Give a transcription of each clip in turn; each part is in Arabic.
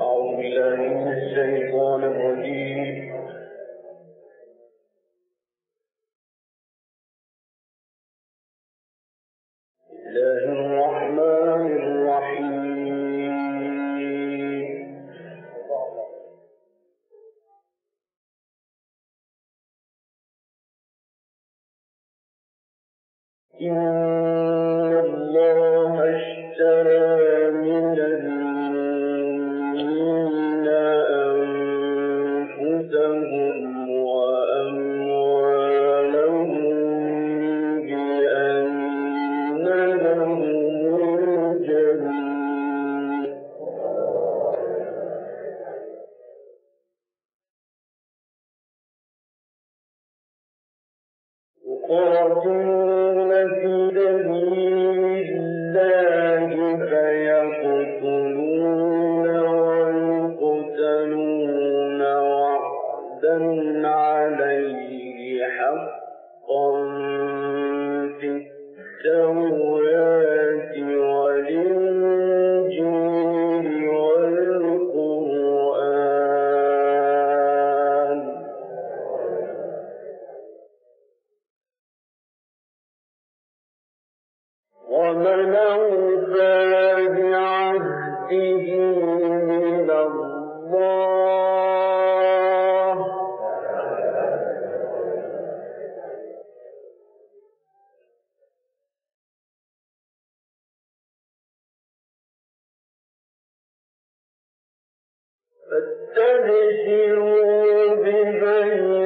أعوذ بالله من الشيطان الرجيم. الله الرحمن الرحيم. إن يقاتلون في سبيل فاتبسموا ببينهم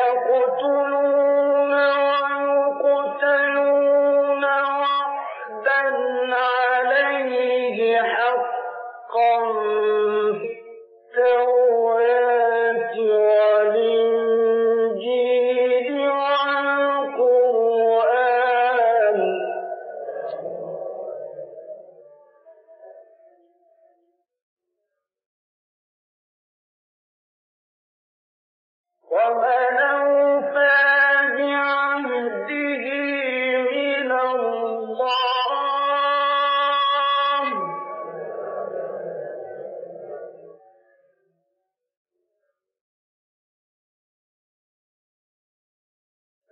يقتلون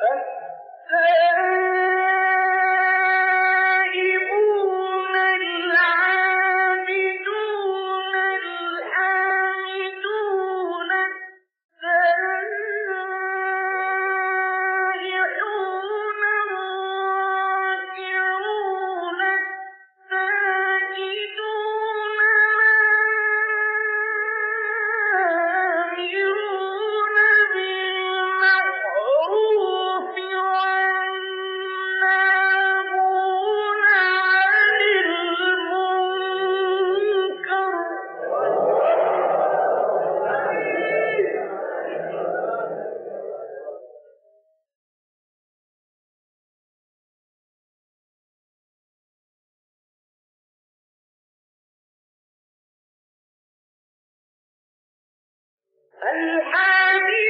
Hey! الحامد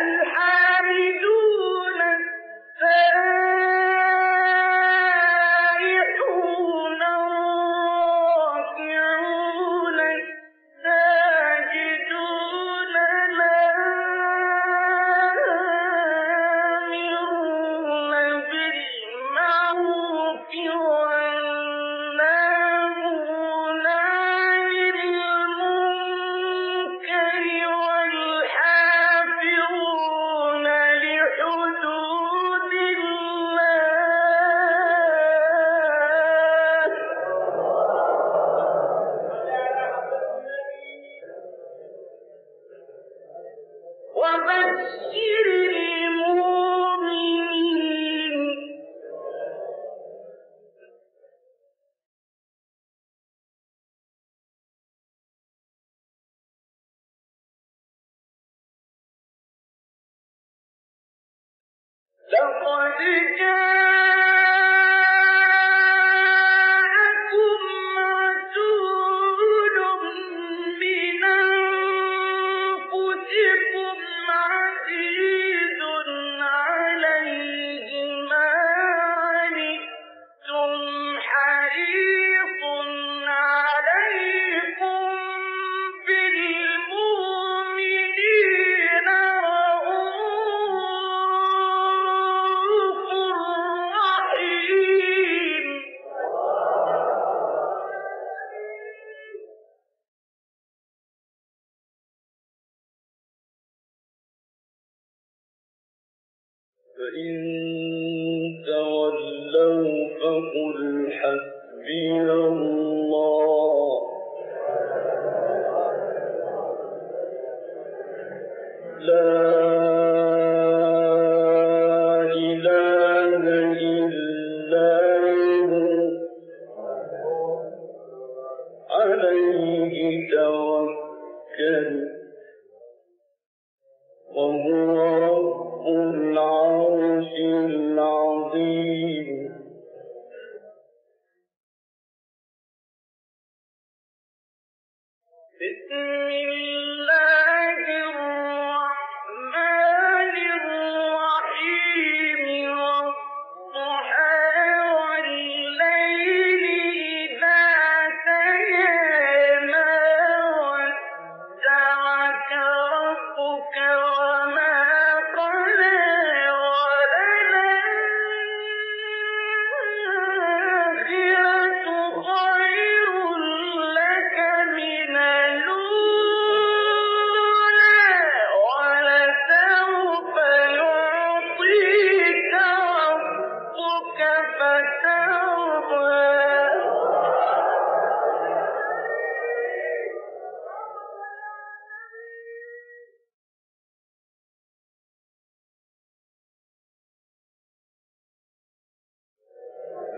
الحامدون. you